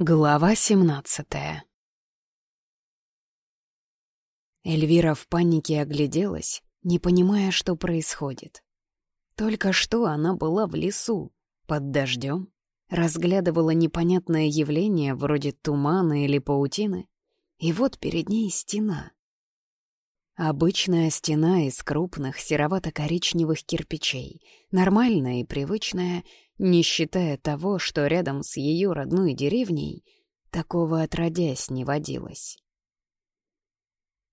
Глава семнадцатая Эльвира в панике огляделась, не понимая, что происходит. Только что она была в лесу, под дождем, разглядывала непонятное явление вроде тумана или паутины, и вот перед ней стена. Обычная стена из крупных серовато-коричневых кирпичей, нормальная и привычная, не считая того, что рядом с ее родной деревней такого отродясь не водилось.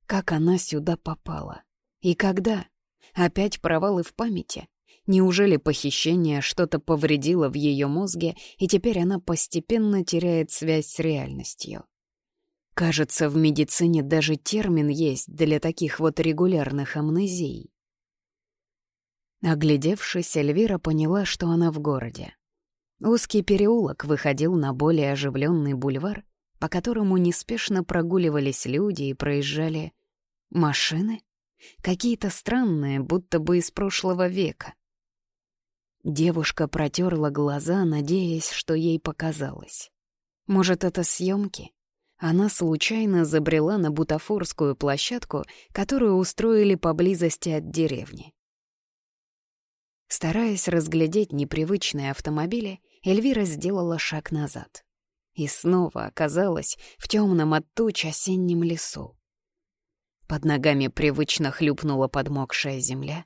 Как она сюда попала? И когда? Опять провалы в памяти? Неужели похищение что-то повредило в ее мозге, и теперь она постепенно теряет связь с реальностью? Кажется, в медицине даже термин есть для таких вот регулярных амнезий. Оглядевшись, Эльвира поняла, что она в городе. Узкий переулок выходил на более оживленный бульвар, по которому неспешно прогуливались люди и проезжали машины, какие-то странные, будто бы из прошлого века. Девушка протерла глаза, надеясь, что ей показалось. Может, это съемки? Она случайно забрела на бутафорскую площадку, которую устроили поблизости от деревни. Стараясь разглядеть непривычные автомобили, Эльвира сделала шаг назад. И снова оказалась в темном от туч осеннем лесу. Под ногами привычно хлюпнула подмокшая земля.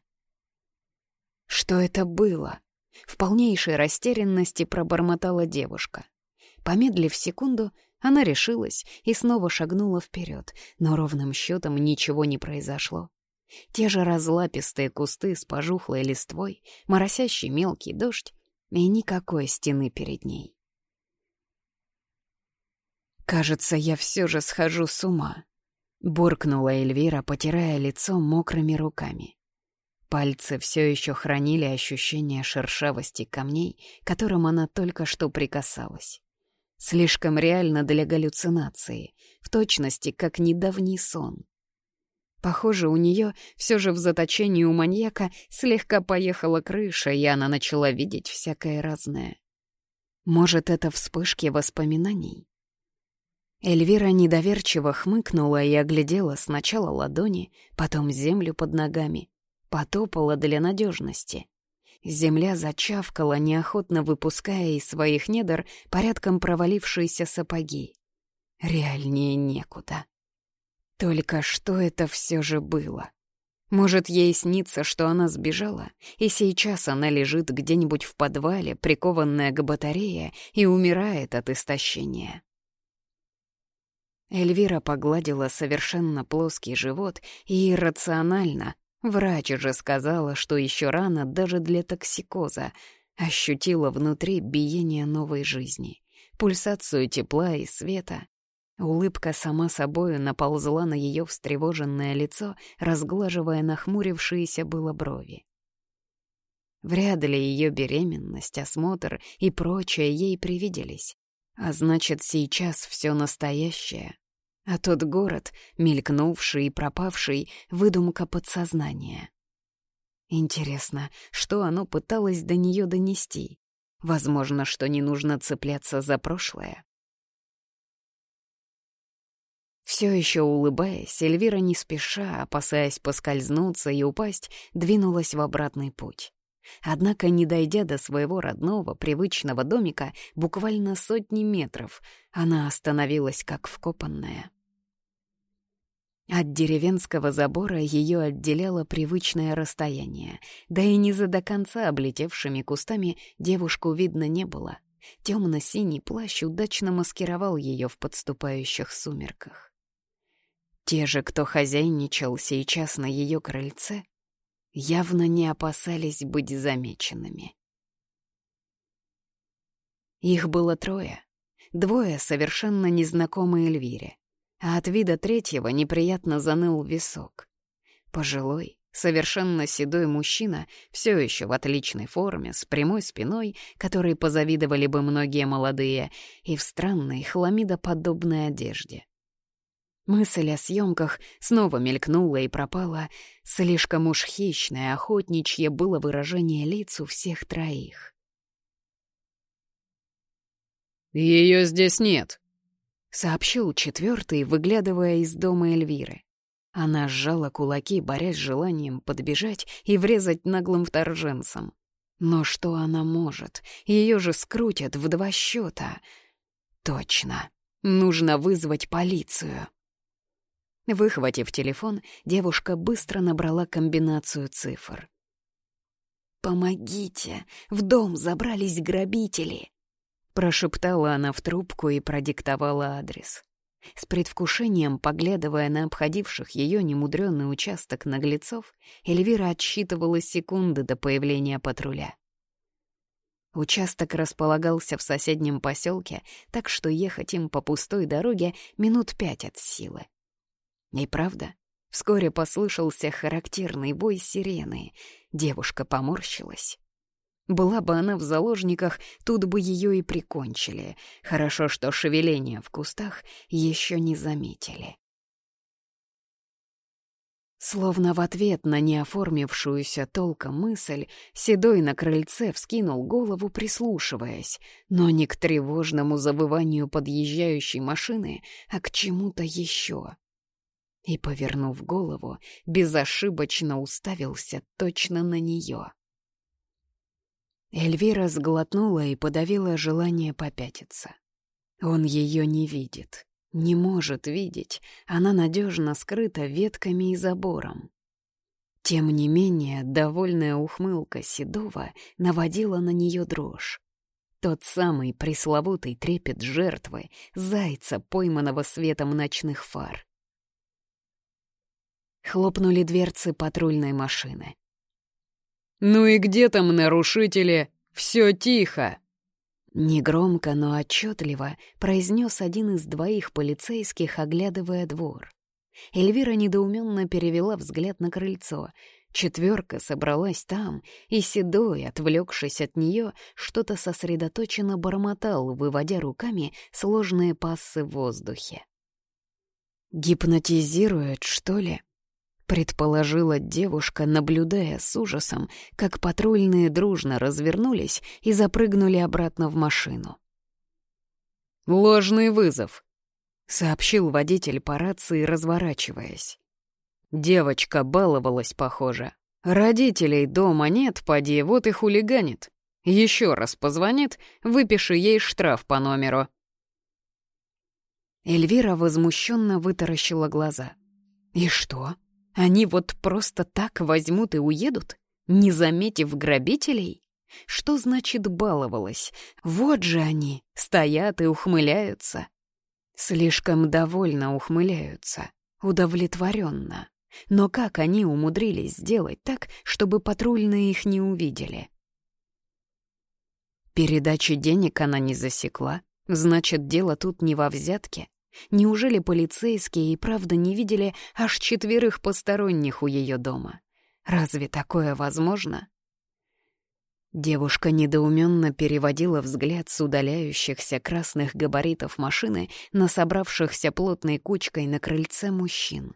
Что это было? В полнейшей растерянности пробормотала девушка. Помедлив секунду, она решилась и снова шагнула вперед, но ровным счетом ничего не произошло. Те же разлапистые кусты с пожухлой листвой, моросящий мелкий дождь и никакой стены перед ней. «Кажется, я все же схожу с ума», — буркнула Эльвира, потирая лицо мокрыми руками. Пальцы все еще хранили ощущение шершавости камней, которым она только что прикасалась. Слишком реально для галлюцинации, в точности, как недавний сон. Похоже, у нее все же в заточении у маньяка слегка поехала крыша, и она начала видеть всякое разное. Может, это вспышки воспоминаний? Эльвира недоверчиво хмыкнула и оглядела сначала ладони, потом землю под ногами, потопала для надежности. Земля зачавкала, неохотно выпуская из своих недр порядком провалившиеся сапоги. Реальнее некуда. Только что это все же было? Может, ей снится, что она сбежала, и сейчас она лежит где-нибудь в подвале, прикованная к батарее, и умирает от истощения. Эльвира погладила совершенно плоский живот и иррационально, Врач уже сказала, что еще рано даже для токсикоза. Ощутила внутри биение новой жизни, пульсацию тепла и света. Улыбка сама собою наползла на ее встревоженное лицо, разглаживая нахмурившиеся было брови. Вряд ли ее беременность, осмотр и прочее ей привиделись. А значит, сейчас все настоящее, а тот город, мелькнувший и пропавший, выдумка подсознания. Интересно, что оно пыталось до нее донести? Возможно, что не нужно цепляться за прошлое. Все еще улыбаясь, Эльвира не спеша, опасаясь поскользнуться и упасть, двинулась в обратный путь. Однако, не дойдя до своего родного, привычного домика, буквально сотни метров, она остановилась как вкопанная. От деревенского забора ее отделяло привычное расстояние, да и не за до конца облетевшими кустами девушку видно не было. Темно-синий плащ удачно маскировал ее в подступающих сумерках. Те же, кто хозяйничал сейчас на ее крыльце, явно не опасались быть замеченными. Их было трое. Двое совершенно незнакомые Эльвире а от вида третьего неприятно заныл висок. Пожилой, совершенно седой мужчина, все еще в отличной форме, с прямой спиной, которой позавидовали бы многие молодые, и в странной хламидоподобной одежде. Мысль о съемках снова мелькнула и пропала. Слишком уж хищное, охотничье было выражение лиц у всех троих. Ее здесь нет», — сообщил четвертый, выглядывая из дома Эльвиры. Она сжала кулаки, борясь с желанием подбежать и врезать наглым вторженцам. Но что она может? Ее же скрутят в два счета. Точно. Нужно вызвать полицию. Выхватив телефон, девушка быстро набрала комбинацию цифр. «Помогите! В дом забрались грабители!» Прошептала она в трубку и продиктовала адрес. С предвкушением, поглядывая на обходивших ее немудренный участок наглецов, Эльвира отсчитывала секунды до появления патруля. Участок располагался в соседнем поселке, так что ехать им по пустой дороге минут пять от силы. И правда, вскоре послышался характерный бой сирены. Девушка поморщилась. Была бы она в заложниках, тут бы ее и прикончили. Хорошо, что шевеление в кустах еще не заметили. Словно в ответ на неоформившуюся толком мысль, Седой на крыльце вскинул голову, прислушиваясь, но не к тревожному завыванию подъезжающей машины, а к чему-то еще. И, повернув голову, безошибочно уставился точно на нее. Эльвира сглотнула и подавила желание попятиться. Он ее не видит, не может видеть, она надежно скрыта ветками и забором. Тем не менее, довольная ухмылка Седова наводила на нее дрожь. Тот самый пресловутый трепет жертвы, зайца, пойманного светом ночных фар. Хлопнули дверцы патрульной машины. «Ну и где там нарушители? Все тихо!» Негромко, но отчетливо произнес один из двоих полицейских, оглядывая двор. Эльвира недоуменно перевела взгляд на крыльцо. Четверка собралась там, и Седой, отвлекшись от нее, что-то сосредоточенно бормотал, выводя руками сложные пассы в воздухе. «Гипнотизирует, что ли?» Предположила девушка, наблюдая с ужасом, как патрульные дружно развернулись и запрыгнули обратно в машину. «Ложный вызов», — сообщил водитель по рации, разворачиваясь. Девочка баловалась, похоже. Родителей дома нет, поди, вот и хулиганит. Еще раз позвонит, выпиши ей штраф по номеру. Эльвира возмущенно вытаращила глаза. «И что?» Они вот просто так возьмут и уедут, не заметив грабителей? Что значит баловалась? Вот же они, стоят и ухмыляются. Слишком довольно ухмыляются, удовлетворенно. Но как они умудрились сделать так, чтобы патрульные их не увидели? Передачи денег она не засекла, значит, дело тут не во взятке. Неужели полицейские и правда не видели аж четверых посторонних у ее дома? Разве такое возможно? Девушка недоуменно переводила взгляд с удаляющихся красных габаритов машины на собравшихся плотной кучкой на крыльце мужчин.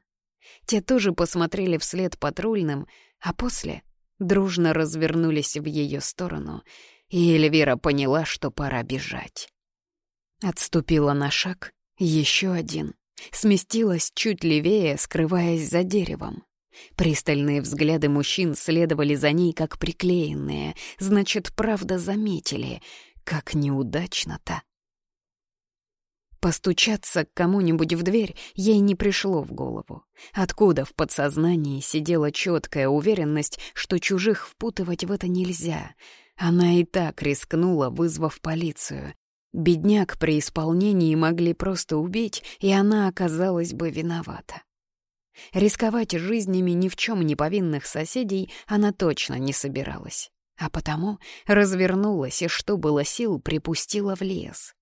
Те тоже посмотрели вслед патрульным, а после дружно развернулись в ее сторону, и Эльвира поняла, что пора бежать. Отступила на шаг еще один. Сместилась чуть левее, скрываясь за деревом. Пристальные взгляды мужчин следовали за ней, как приклеенные. Значит, правда заметили. Как неудачно-то. Постучаться к кому-нибудь в дверь ей не пришло в голову. Откуда в подсознании сидела четкая уверенность, что чужих впутывать в это нельзя. Она и так рискнула, вызвав полицию. Бедняк при исполнении могли просто убить, и она оказалась бы виновата. Рисковать жизнями ни в чем не повинных соседей она точно не собиралась, а потому развернулась и, что было сил, припустила в лес.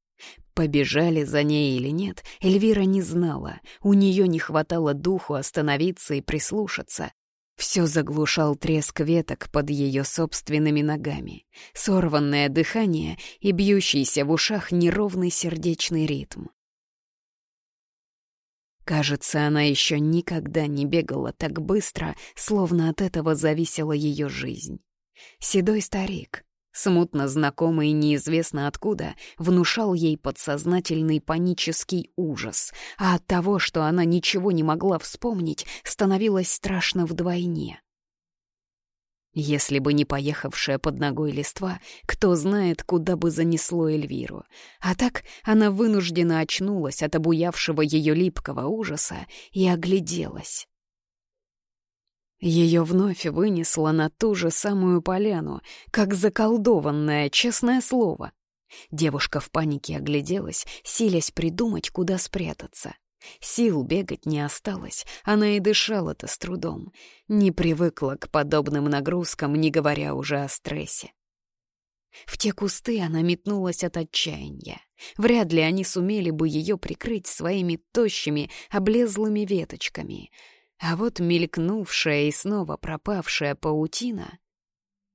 Побежали за ней или нет, Эльвира не знала, у нее не хватало духу остановиться и прислушаться, все заглушал треск веток под ее собственными ногами, сорванное дыхание и бьющийся в ушах неровный сердечный ритм. Кажется, она еще никогда не бегала так быстро, словно от этого зависела ее жизнь. Седой старик. Смутно знакомый неизвестно откуда внушал ей подсознательный панический ужас, а от того, что она ничего не могла вспомнить, становилось страшно вдвойне. Если бы не поехавшая под ногой листва, кто знает, куда бы занесло Эльвиру. А так она вынуждена очнулась от обуявшего ее липкого ужаса и огляделась. Ее вновь вынесло на ту же самую поляну, как заколдованное, честное слово. Девушка в панике огляделась, силясь придумать, куда спрятаться. Сил бегать не осталось, она и дышала-то с трудом. Не привыкла к подобным нагрузкам, не говоря уже о стрессе. В те кусты она метнулась от отчаяния. Вряд ли они сумели бы ее прикрыть своими тощими, облезлыми веточками — а вот мелькнувшая и снова пропавшая паутина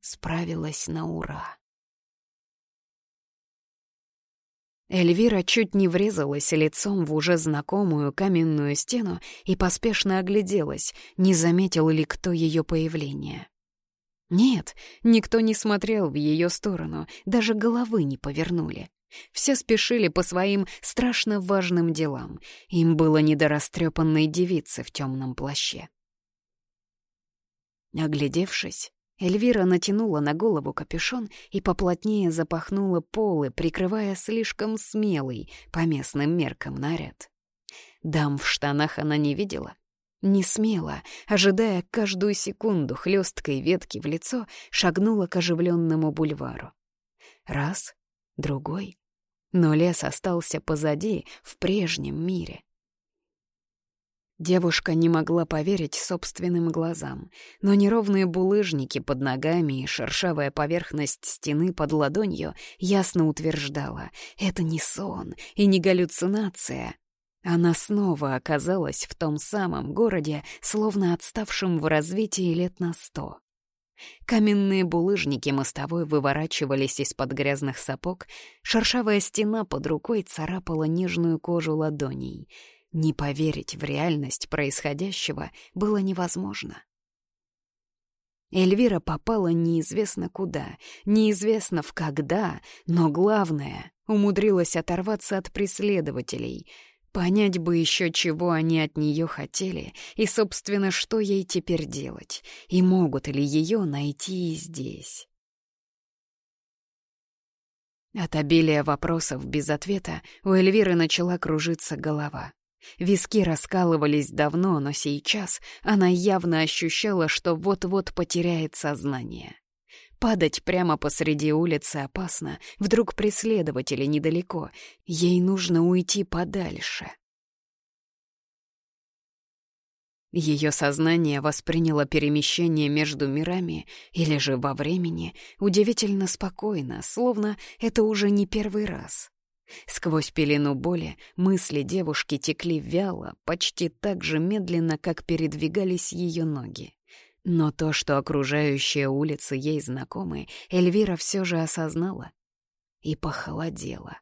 справилась на ура. Эльвира чуть не врезалась лицом в уже знакомую каменную стену и поспешно огляделась, не заметил ли кто ее появление. Нет, никто не смотрел в ее сторону, даже головы не повернули. Все спешили по своим страшно важным делам. Им было не до растрепанной девицы в темном плаще. Оглядевшись, Эльвира натянула на голову капюшон и поплотнее запахнула полы, прикрывая слишком смелый по местным меркам наряд. Дам в штанах она не видела. Не смело, ожидая каждую секунду хлесткой ветки в лицо, шагнула к оживленному бульвару. Раз, другой. Но лес остался позади, в прежнем мире. Девушка не могла поверить собственным глазам, но неровные булыжники под ногами и шершавая поверхность стены под ладонью ясно утверждала — это не сон и не галлюцинация. Она снова оказалась в том самом городе, словно отставшем в развитии лет на сто. Каменные булыжники мостовой выворачивались из-под грязных сапог, шершавая стена под рукой царапала нежную кожу ладоней. Не поверить в реальность происходящего было невозможно. Эльвира попала неизвестно куда, неизвестно в когда, но главное — умудрилась оторваться от преследователей — Понять бы еще, чего они от нее хотели, и, собственно, что ей теперь делать, и могут ли ее найти и здесь. От обилия вопросов без ответа у Эльвиры начала кружиться голова. Виски раскалывались давно, но сейчас она явно ощущала, что вот-вот потеряет сознание. Падать прямо посреди улицы опасно. Вдруг преследователи недалеко. Ей нужно уйти подальше. Ее сознание восприняло перемещение между мирами или же во времени удивительно спокойно, словно это уже не первый раз. Сквозь пелену боли мысли девушки текли вяло, почти так же медленно, как передвигались ее ноги. Но то, что окружающие улицы ей знакомы, Эльвира все же осознала и похолодела.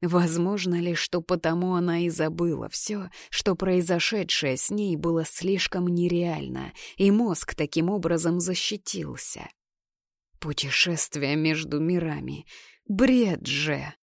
Возможно ли, что потому она и забыла все, что произошедшее с ней было слишком нереально, и мозг таким образом защитился? Путешествие между мирами. Бред же!